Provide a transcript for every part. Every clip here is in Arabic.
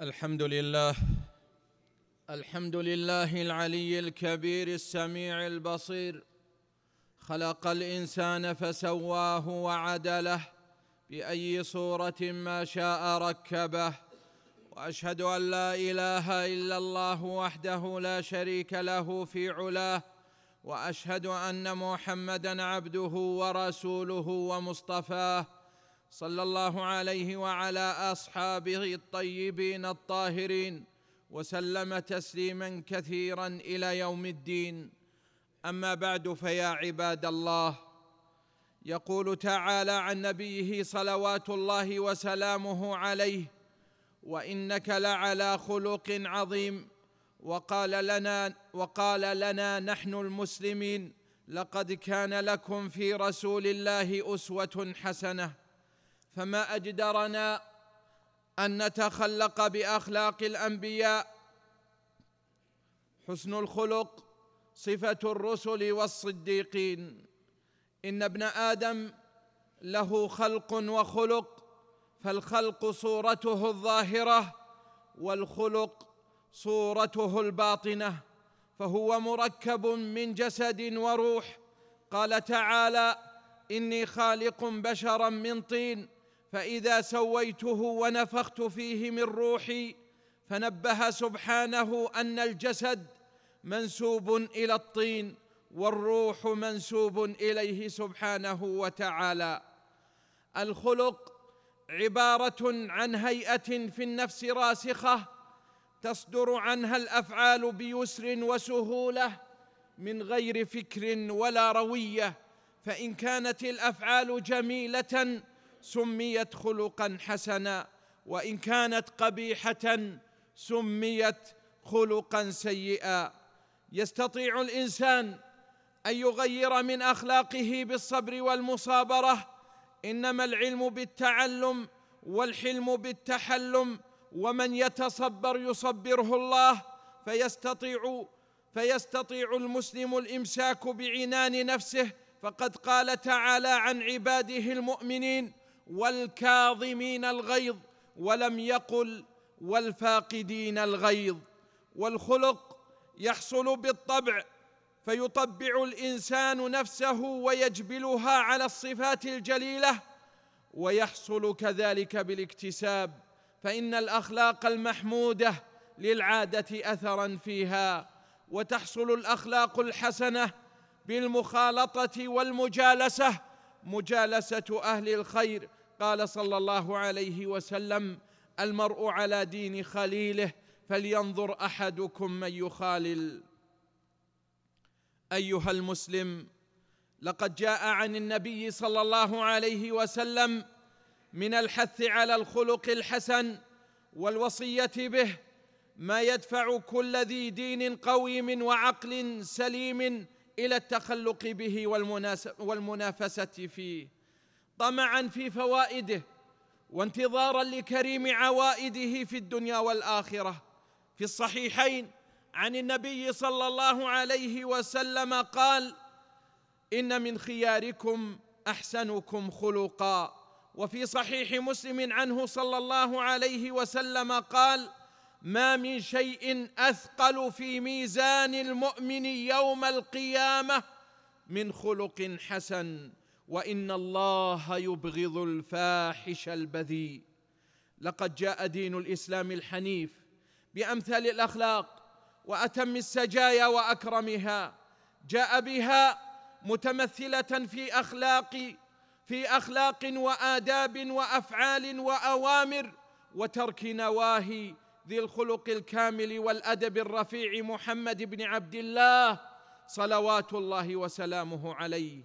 الحمد لله الحمد لله العلي الكبير السميع البصير. خلق الإنسان فسواه وعدله بأي صورة ما شاء ركبه. وأشهد أن لا إله إلا الله وحده لا شريك له في علاه. وأشهد أن محمدا عبده ورسوله ومصطفاه. صلى الله عليه وعلى أصحابه الطيبين الطاهرين وسلم تسليما كثيرا إلى يوم الدين. أما بعد فيا عباد الله يقول تعالى عن نبيه صلوات الله وسلامه عليه وإنك لعلى خلق عظيم. وقال لنا وقال لنا نحن المسلمين لقد كان لكم في رسول الله أسوة حسنة. فما أجدرنا أن نتخلق بأخلاق الأنبياء. حسن الخلق صفة الرسل والصديقين. إن ابن آدم له خلق وخلق فالخلق صورته الظاهرة والخلق صورته الباطنة فهو مركب من جسد وروح. قال تعالى إني خالق بشرا من طين. فإذا سويته ونفخت فيه من روحي فنبه سبحانه أن الجسد منسوب إلى الطين والروح منسوب إليه سبحانه وتعالى. الخلق عبارة عن هيئة في النفس راسخة تصدر عنها الأفعال بيسر وسهولة من غير فكر ولا روية فإن كانت الأفعال جميلة سميت خلقا حسنا وإن كانت قبيحة سميت خلقا سيئا. يستطيع الإنسان أن يغير من أخلاقه بالصبر والمصابرة. إنما العلم بالتعلم والحلم بالتحلم ومن يتصبر يصبره الله. فيستطيع فيستطيع المسلم الإمساك بعنان نفسه. فقد قال تعالى عن عباده المؤمنين والكاظمين الغيظ ولم يقل والفاقدين الغيظ. والخلق يحصل بالطبع فيطبع الإنسان نفسه ويجبلها على الصفات الجليلة ويحصل كذلك بالاكتساب. فإن الأخلاق المحمودة للعادة اثرا فيها وتحصل الأخلاق الحسنة بالمخالطة والمجالسة مجالسة أهل الخير قال صلى الله عليه وسلم المرء على دين خليله فلينظر أحدكم من يخالل. أيها المسلم لقد جاء عن النبي صلى الله عليه وسلم من الحث على الخلق الحسن والوصية به ما يدفع كل ذي دين قويم وعقل سليم إلى التخلق به والمنافسة فيه. طمعا في فوائده وانتظارا لكريم عوائده في الدنيا والآخرة. في الصحيحين عن النبي صلى الله عليه وسلم قال إن من خياركم أحسنكم خلقا. وفي صحيح مسلم عنه صلى الله عليه وسلم قال ما من شيء أثقل في ميزان المؤمن يوم القيامة من خلق حسن وإن الله يبغض الفاحش البذيء. لقد جاء دين الإسلام الحنيف بأمثال الأخلاق وأتم السجايا وأكرمها. جاء بها متمثلة في أخلاق في أخلاق وآداب وأفعال وأوامر وترك نواهي ذي الخلق الكامل والأدب الرفيع محمد بن عبد الله صلوات الله وسلامه عليه.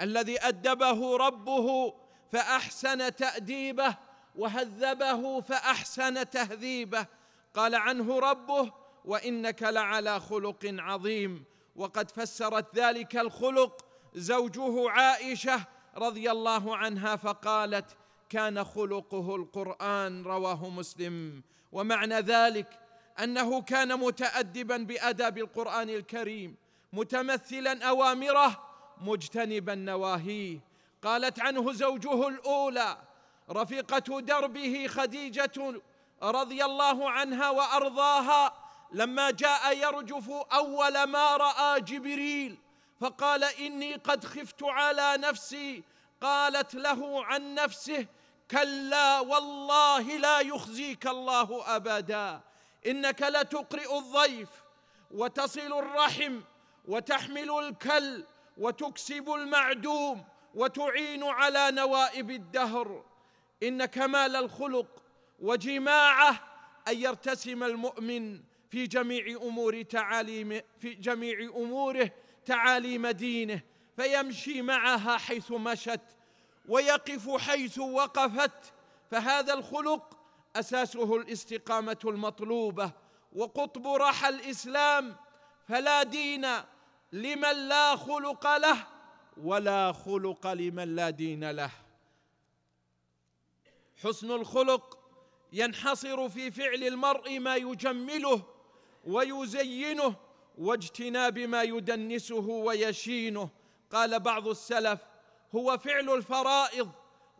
الذي أدبه ربه فأحسن تأديبه وهذبه فأحسن تهذيبه. قال عنه ربه وإنك لعلى خلق عظيم. وقد فسرت ذلك الخلق زوجه عائشة رضي الله عنها فقالت كان خلقه القرآن رواه مسلم. ومعنى ذلك أنه كان متادبا باداب القرآن الكريم متمثلا أوامره مجتنبا نواهيه. قالت عنه زوجه الأولى رفيقة دربه خديجة رضي الله عنها وأرضاها لما جاء يرجف أول ما رأى جبريل فقال إني قد خفت على نفسي. قالت له عن نفسه كلا والله لا يخزيك الله أبدا. إنك لتقرئ الضيف وتصل الرحم وتحمل الكل وتكسب المعدوم وتعين على نوائب الدهر. ان كمال الخلق وجماعة أن يرتسم المؤمن في جميع أمور تعاليم في جميع أموره تعاليم دينه فيمشي معها حيث مشت ويقف حيث وقفت فهذا الخلق أساسه الاستقامة المطلوبة وقطب رحى الإسلام. فلا دين لمن لا خلق له ولا خلق لمن لا دين له. حسن الخلق ينحصر في فعل المرء ما يجمله ويزينه واجتناب ما يدنسه ويشينه. قال بعض السلف هو فعل الفرائض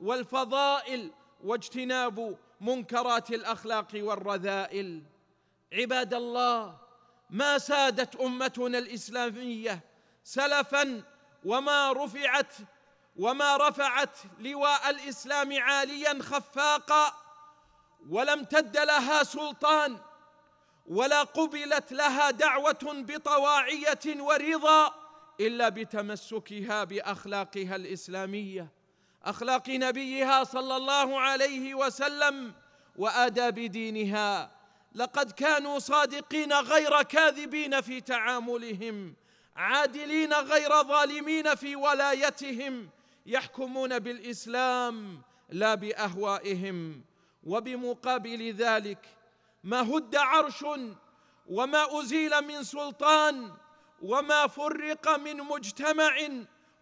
والفضائل واجتناب منكرات الأخلاق والرذائل. عباد الله ما سادت أمتنا الإسلامية سلفا وما رفعت وما رفعت لواء الإسلام عاليا خفاقا ولم تد لها سلطان ولا قبلت لها دعوة بطواعية ورضا. إلا بتمسكها بأخلاقها الإسلامية. أخلاق نبيها صلى الله عليه وسلم وأداب دينها. لقد كانوا صادقين غير كاذبين في تعاملهم عادلين غير ظالمين في ولايتهم يحكمون بالإسلام لا بأهوائهم. وبمقابل ذلك ما هد عرش وما أزيل من سلطان وما فرق من مجتمع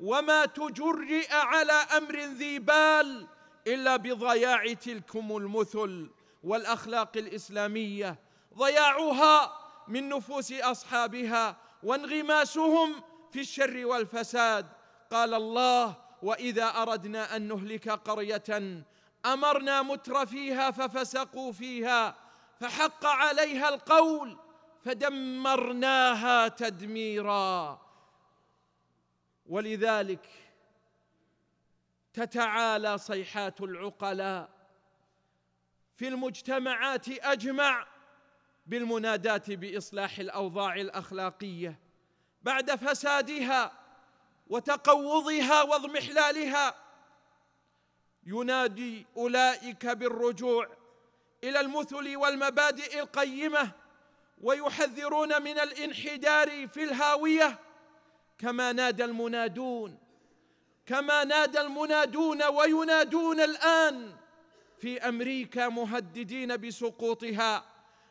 وما تجرئ على أمر ذي بال إلا بضياع تلكم المثل والأخلاق الإسلامية. ضياعها من نفوس أصحابها وانغماسهم في الشر والفساد. قال الله وإذا أردنا أن نهلك قرية أمرنا متر فيها ففسقوا فيها فحق عليها القول فدمرناها تدميرا. ولذلك تتعالى صيحات العقلاء في المجتمعات أجمع بالمناداه بإصلاح الأوضاع الأخلاقية بعد فسادها وتقوضها واضمحلالها. ينادي أولئك بالرجوع إلى المثل والمبادئ القيمة ويحذرون من الانحدار في الهاوية. كما نادى المنادون كما نادى المنادون وينادون الآن في أمريكا مهددين بسقوطها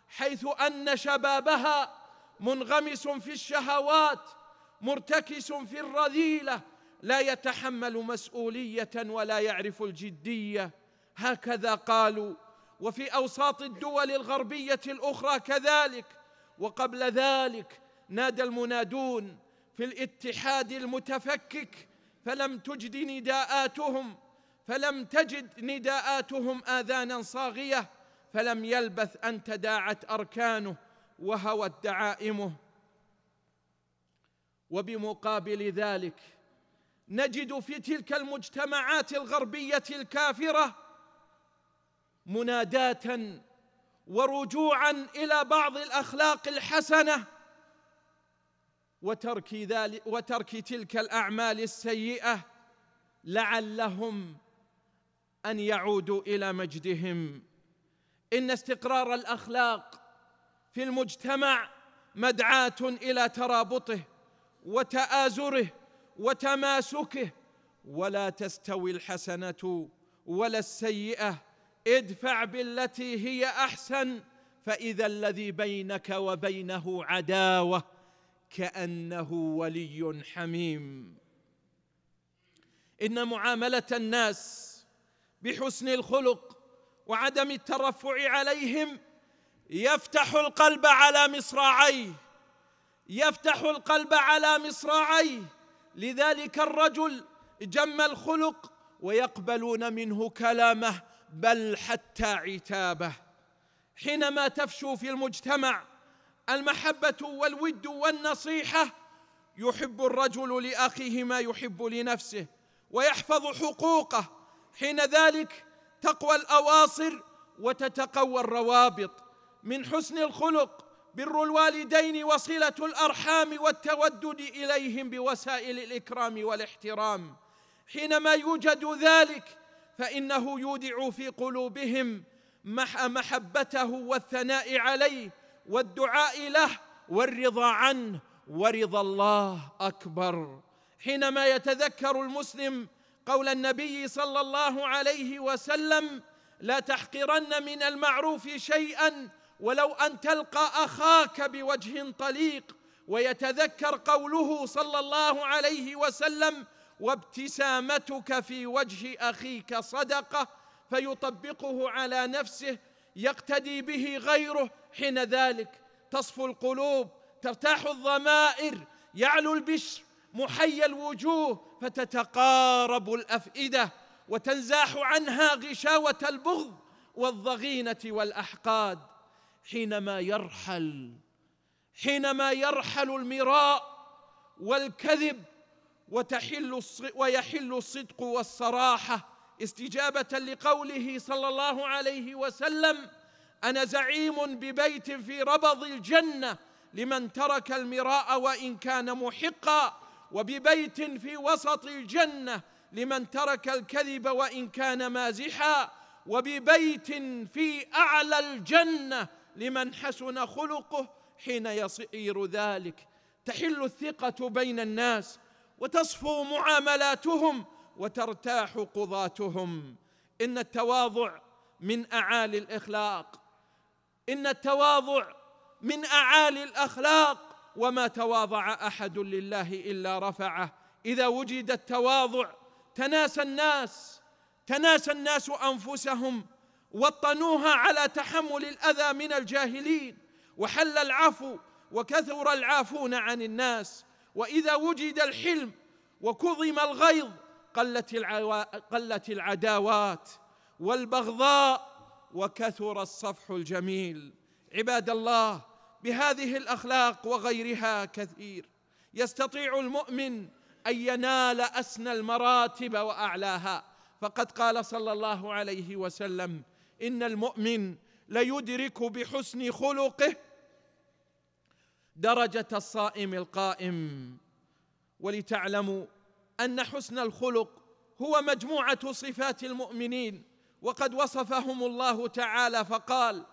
حيث أن شبابها منغمس في الشهوات مرتكس في الرذيلة لا يتحمل مسؤولية ولا يعرف الجدية. هكذا قالوا. وفي أوساط الدول الغربية الأخرى كذلك. وقبل ذلك نادى المنادون في الاتحاد المتفكك فلم تجد نداءاتهم فلم تجد نداءاتهم آذانا صاغية فلم يلبث أن تداعت أركانه وهوت دعائمه. وبمقابل ذلك نجد في تلك المجتمعات الغربية الكافرة مناداة ورجوعا إلى بعض الأخلاق الحسنة وترك ذلك وترك تلك الأعمال السيئة لعلهم أن يعودوا إلى مجدهم. إن استقرار الأخلاق في المجتمع مدعاة إلى ترابطه وتآزره وتماسكه ولا تستوي الحسنة ولا السيئة ادفع بالتي هي أحسن فإذا الذي بينك وبينه عداوة كأنه ولي حميم. إن معاملة الناس بحسن الخلق وعدم الترفع عليهم يفتح القلب على مصراعيه يفتح القلب على مصراعيه. لذلك الرجل جم الخلق ويقبلون منه كلامه بل حتى عتابه. حينما تفشو في المجتمع المحبة والود والنصيحة يحب الرجل لأخيه ما يحب لنفسه ويحفظ حقوقه. حين ذلك تقوى الأواصر وتتقوى الروابط. من حسن الخلق بر الوالدين وصلة الأرحام والتودد إليهم بوسائل الإكرام والإحترام. حينما يوجد ذلك فإنه يودع في قلوبهم محبته والثناء عليه والدعاء له والرضا عنه ورضا الله أكبر. حينما يتذكر المسلم قول النبي صلى الله عليه وسلم لا تحقرن من المعروف شيئا ولو أن تلقى أخاك بوجه طليق ويتذكر قوله صلى الله عليه وسلم وابتسامتك في وجه أخيك صدقة فيطبقه على نفسه يقتدي به غيره حين ذلك. تصفو القلوب ترتاح الضمائر يعلو البشر محيا الوجوه فتتقارب الأفئدة وتنزاح عنها غشاوة البغض والضغينة والأحقاد. حينما يرحل حينما يرحل المراء والكذب وتحل ويحل الصدق والصراحة. استجابة لقوله صلى الله عليه وسلم أنا زعيم ببيت في ربض الجنة لمن ترك المراء وإن كان محقا وببيت في وسط الجنة لمن ترك الكذب وإن كان مازحا وببيت في أعلى الجنة لمن حسن خلقه حين يصير ذلك. تحل الثقة بين الناس. وتصفو معاملاتهم وترتاح قضاتهم. إن التواضع من أعالي الإخلاق. إن التواضع من أعالي الأخلاق. وما تواضع أحد لله إلا رفعه. إذا وجد التواضع تناسى الناس تناسى الناس أنفسهم وطنوها على تحمل الأذى من الجاهلين وحل العفو وكثر العافون عن الناس وإذا وجد الحلم وكظم الغيظ قلت. قلت العداوات والبغضاء وكثر الصفح الجميل عباد الله بهذه الأخلاق وغيرها كثير يستطيع المؤمن أن ينال أسنى المراتب وأعلاها فقد قال صلى الله عليه وسلم إن المؤمن ليدرك بحسن خلقه درجة الصائم القائم. ولتعلموا أن حسن الخلق هو مجموعة صفات المؤمنين وقد وصفهم الله تعالى فقال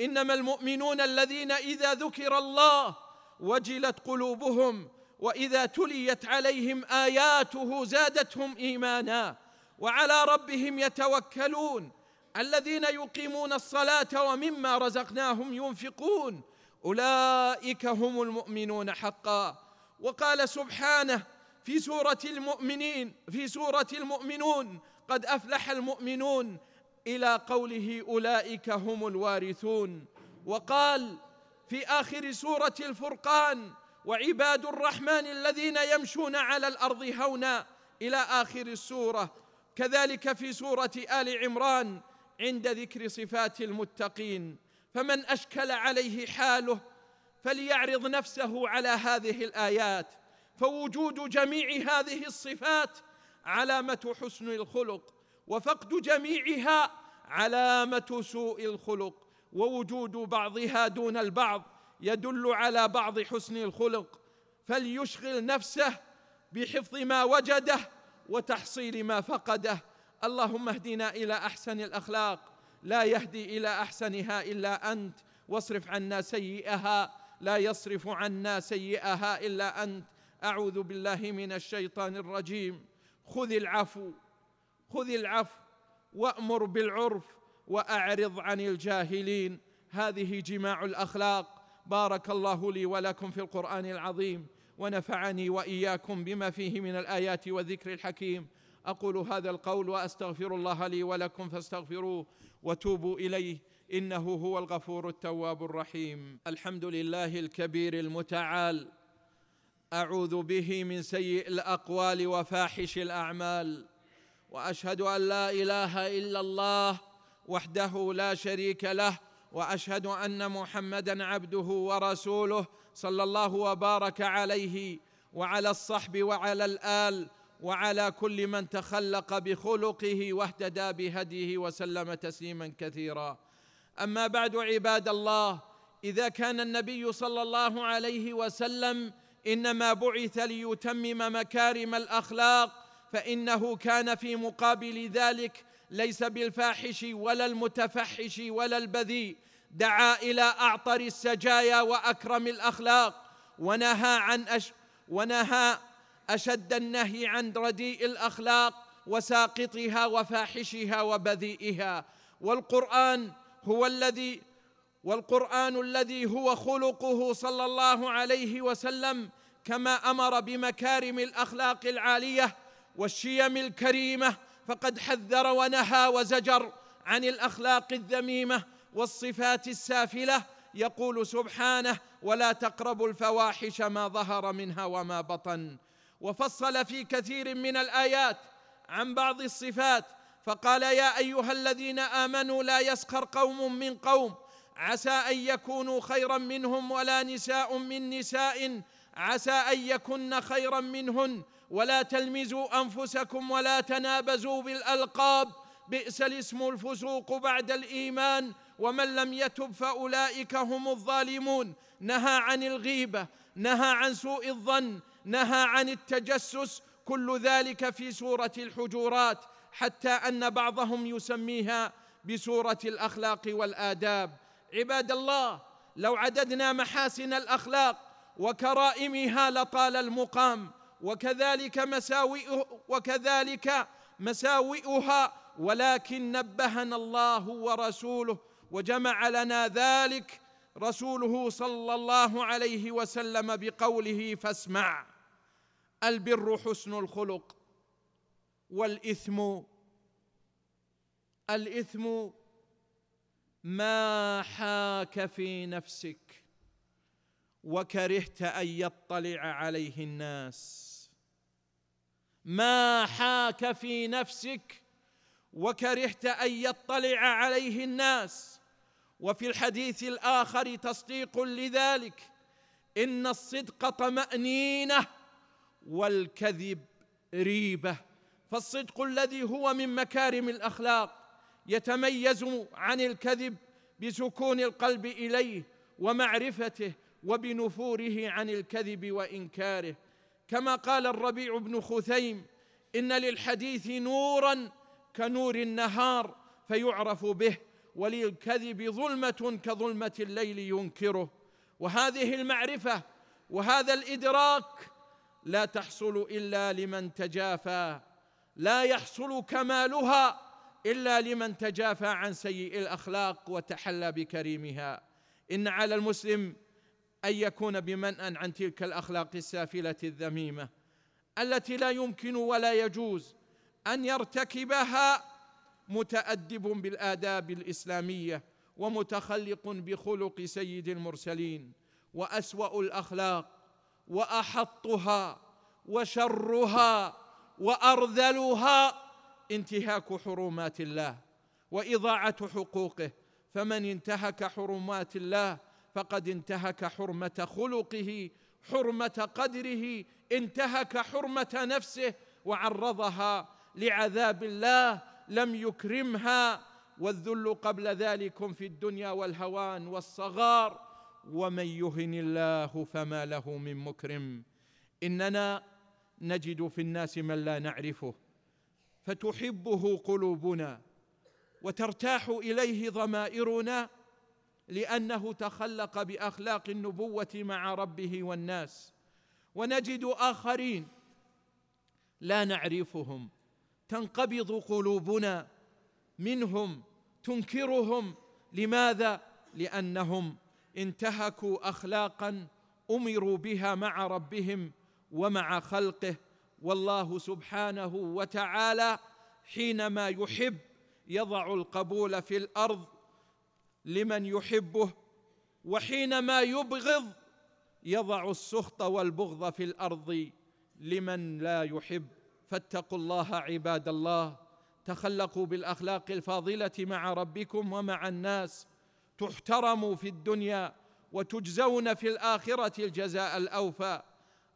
إنما المؤمنون الذين إذا ذكر الله وجلت قلوبهم وإذا تليت عليهم آياته زادتهم إيمانا. وعلى ربهم يتوكلون الذين يقيمون الصلاة ومما رزقناهم ينفقون. أولئك هم المؤمنون حقا. وقال سبحانه في سورة المؤمنين في سورة المؤمنون قد أفلح المؤمنون إلى قوله أولئك هم الوارثون. وقال في آخر سورة الفرقان وعباد الرحمن الذين يمشون على الأرض هونا إلى آخر السورة. كذلك في سورة آل عمران عند ذكر صفات المتقين. فمن أشكل عليه حاله فليعرض نفسه على هذه الآيات. فوجود جميع هذه الصفات علامة حسن الخلق وفقد جميعها علامة سوء الخلق ووجود بعضها دون البعض يدل على بعض حسن الخلق. فليشغل نفسه بحفظ ما وجده وتحصيل ما فقده. اللهم اهدنا إلى أحسن الأخلاق. لا يهدي إلى أحسنها إلا أنت واصرف عنا سيئها. لا يصرف عنا سيئها إلا أنت. أعوذ بالله من الشيطان الرجيم. خذ العفو خذ العفو وأمر بالعرف وأعرض عن الجاهلين. هذه جماع الأخلاق. بارك الله لي ولكم في القرآن العظيم ونفعني وإياكم بما فيه من الآيات والذكر الحكيم. أقول هذا القول وأستغفر الله لي ولكم فاستغفروه. وتوبوا إليه. إنه هو الغفور التواب الرحيم. الحمد لله الكبير المتعال. أعوذ به من سيء الأقوال وفاحش الأعمال. وأشهد أن لا إله إلا الله وحده لا شريك له. وأشهد أن محمدا عبده ورسوله صلى الله وبارك عليه وعلى الصحب وعلى الآل وعلى كل من تخلق بخلقه واهتدى بهديه وسلم تسليما كثيرا. أما بعد عباد الله إذا كان النبي صلى الله عليه وسلم إنما بعث ليتمم مكارم الأخلاق فإنه كان في مقابل ذلك ليس بالفاحش ولا المتفحش ولا البذيء دعا إلى أعطر السجايا وأكرم الأخلاق ونهى عن أش ونهى أشد النهي عن رديء الأخلاق وساقطها وفاحشها وبذيئها. والقرآن هو الذي والقرآن الذي هو خلقه صلى الله عليه وسلم كما أمر بمكارم الأخلاق العالية والشيم الكريمة فقد حذر ونهى وزجر عن الأخلاق الذميمة والصفات السافلة. يقول سبحانه ولا تقربوا الفواحش ما ظهر منها وما بطن. وفصل في كثير من الآيات عن بعض الصفات فقال يا أيها الذين آمنوا لا يسخر قوم من قوم عسى أن يكونوا خيرا منهم ولا نساء من نساء عسى أن يكن خيرا منهن ولا تلمزوا أنفسكم ولا تنابزوا بالألقاب بئس الاسم الفسوق بعد الإيمان ومن لم يتب فأولئك هم الظالمون. نهى عن الغيبة نهى عن سوء الظن نهى عن التجسس كل ذلك في سورة الحجورات حتى أن بعضهم يسميها بسورة الأخلاق والآداب. عباد الله لو عددنا محاسن الأخلاق وكرائمها لطال المقام وكذلك مساوئ وكذلك مساوئها ولكن نبهنا الله ورسوله وجمع لنا ذلك رسوله صلى الله عليه وسلم بقوله فاسمع. البر حسن الخلق والإثم الإثم ما حاك في نفسك وكرهت أن يطلع عليه الناس. ما حاك في نفسك وكرهت أن يطلع عليه الناس. وفي الحديث الآخر تصديق لذلك إن الصدق طمأنينة والكذب ريبة فالصدق الذي هو من مكارم الأخلاق يتميز عن الكذب بسكون القلب إليه ومعرفته وبنفوره عن الكذب وإنكاره. كما قال الربيع بن خثيم إن للحديث نورا كنور النهار فيعرف به وللكذب ظلمة كظلمة الليل ينكره. وهذه المعرفة وهذا الإدراك لا تحصل إلا لمن تجافى. لا يحصل كمالها إلا لمن تجافى عن سيء الأخلاق وتحلى بكريمها. إن على المسلم أن يكون بمنأ عن تلك الأخلاق السافلة الذميمة التي لا يمكن ولا يجوز أن يرتكبها متأدب بالآداب الإسلامية ومتخلق بخلق سيد المرسلين وأسوأ الأخلاق وأحطها وشرها وأرذلها انتهاك حرمات الله وإضاعة حقوقه. فمن انتهك حرمات الله فقد انتهك حرمة خلقه حرمة قدره انتهك حرمة نفسه وعرضها لعذاب الله لم يكرمها. والذل قبل ذلكم في الدنيا والهوان والصغار. ومن يهن الله فما له من مكرم. إننا نجد في الناس من لا نعرفه فتحبه قلوبنا وترتاح إليه ضمائرنا لأنه تخلق بأخلاق النبوة مع ربه والناس. ونجد آخرين لا نعرفهم تنقبض قلوبنا منهم تنكرهم. لماذا؟ لأنهم انتهكوا اخلاقا أمروا بها مع ربهم ومع خلقه والله سبحانه وتعالى حينما يحب يضع القبول في الأرض لمن يحبه وحينما يبغض يضع السخط والبغض في الأرض لمن لا يحب. فاتقوا الله عباد الله تخلقوا بالأخلاق الفاضلة مع ربكم ومع الناس. تحترموا في الدنيا وتجزون في الآخرة الجزاء الأوفى.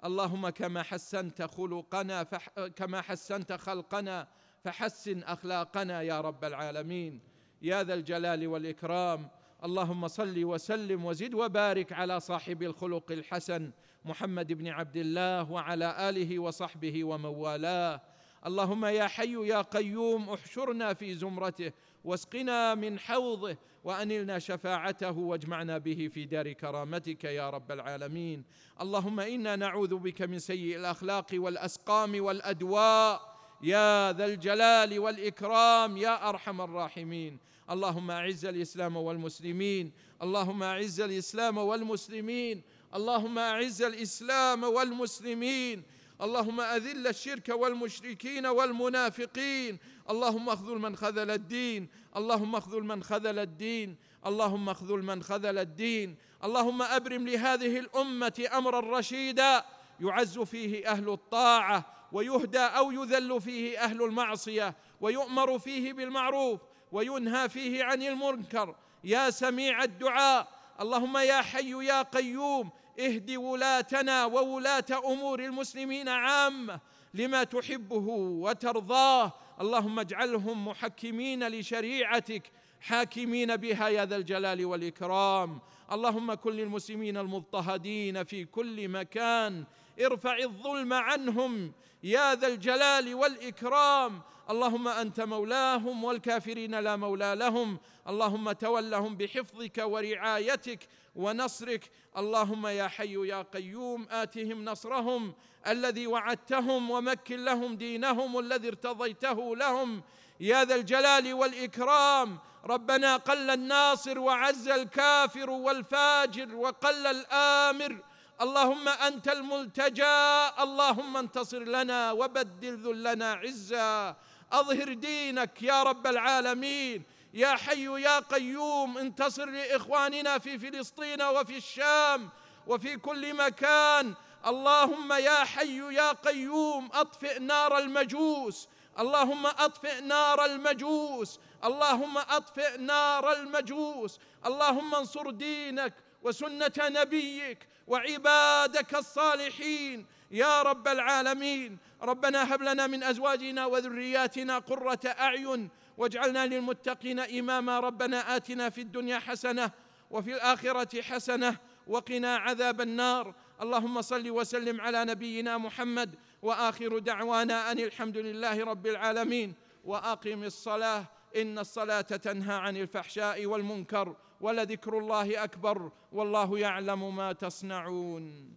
اللهم كما حسنت خلقنا فح كما حسنت خلقنا فحسن أخلاقنا يا رب العالمين. يا ذا الجلال والإكرام. اللهم صل وسلم وزد وبارك على صاحب الخلق الحسن محمد بن عبد الله وعلى آله وصحبه ومن والاه اللهم يا حي يا قيوم احشرنا في زمرته واسقنا من حوضه وأنلنا شفاعته واجمعنا به في دار كرامتك يا رب العالمين. اللهم إنا نعوذ بك من سيء الأخلاق والأسقام والأدواء. يا ذا الجلال والإكرام يا أرحم الراحمين. اللهم أعز الإسلام والمسلمين. اللهم أعز الإسلام والمسلمين. اللهم أعز الإسلام والمسلمين. اللهم أذل الشرك والمشركين والمنافقين. اللهم اخذل من خذل الدين. اللهم اخذل من خذل الدين. اللهم اخذل من خذل الدين. اللهم أبرم لهذه الأمة أمرا رشيدا. يعز فيه أهل الطاعة ويهدى أو يذل فيه أهل المعصية ويؤمر فيه بالمعروف وينهى فيه عن المنكر. يا سميع الدعاء. اللهم يا حي يا قيوم. اهد ولاتنا وولاة أمور المسلمين عامة لما تحبه وترضاه. اللهم اجعلهم محكمين لشريعتك حاكمين بها يا ذا الجلال والإكرام. اللهم كن للمسلمين المضطهدين في كل مكان. ارفع الظلم عنهم يا ذا الجلال والإكرام. اللهم أنت مولاهم والكافرين لا مولى لهم. اللهم تولهم بحفظك ورعايتك ونصرك. اللهم يا حي يا قيوم آتهم نصرهم. الذي وعدتهم ومكن لهم دينهم الذي ارتضيته لهم. يا ذا الجلال والإكرام. ربنا قل الناصر وعز الكافر والفاجر وقل الآمر. اللهم أنت الملتجأ اللهم انتصر لنا وبدل ذلنا عزا. أظهر دينك يا رب العالمين. يا حي يا قيوم انتصر لإخواننا في فلسطين وفي الشام وفي كل مكان. اللهم يا حي يا قيوم أطفئ نار المجوس. اللهم أطفئ نار المجوس. اللهم أطفئ نار المجوس. اللهم انصر دينك وسنة نبيك وعبادك الصالحين. يا رب العالمين ربنا هب لنا من أزواجنا وذرياتنا قرة أعين واجعلنا للمتقين إماما. ربنا آتنا في الدنيا حسنة وفي الآخرة حسنة وقنا عذاب النار. اللهم صل وسلم على نبينا محمد وآخر دعوانا أن الحمد لله رب العالمين. وأقم الصلاة إن الصلاة تنهى عن الفحشاء والمنكر ولذكر الله أكبر والله يعلم ما تصنعون.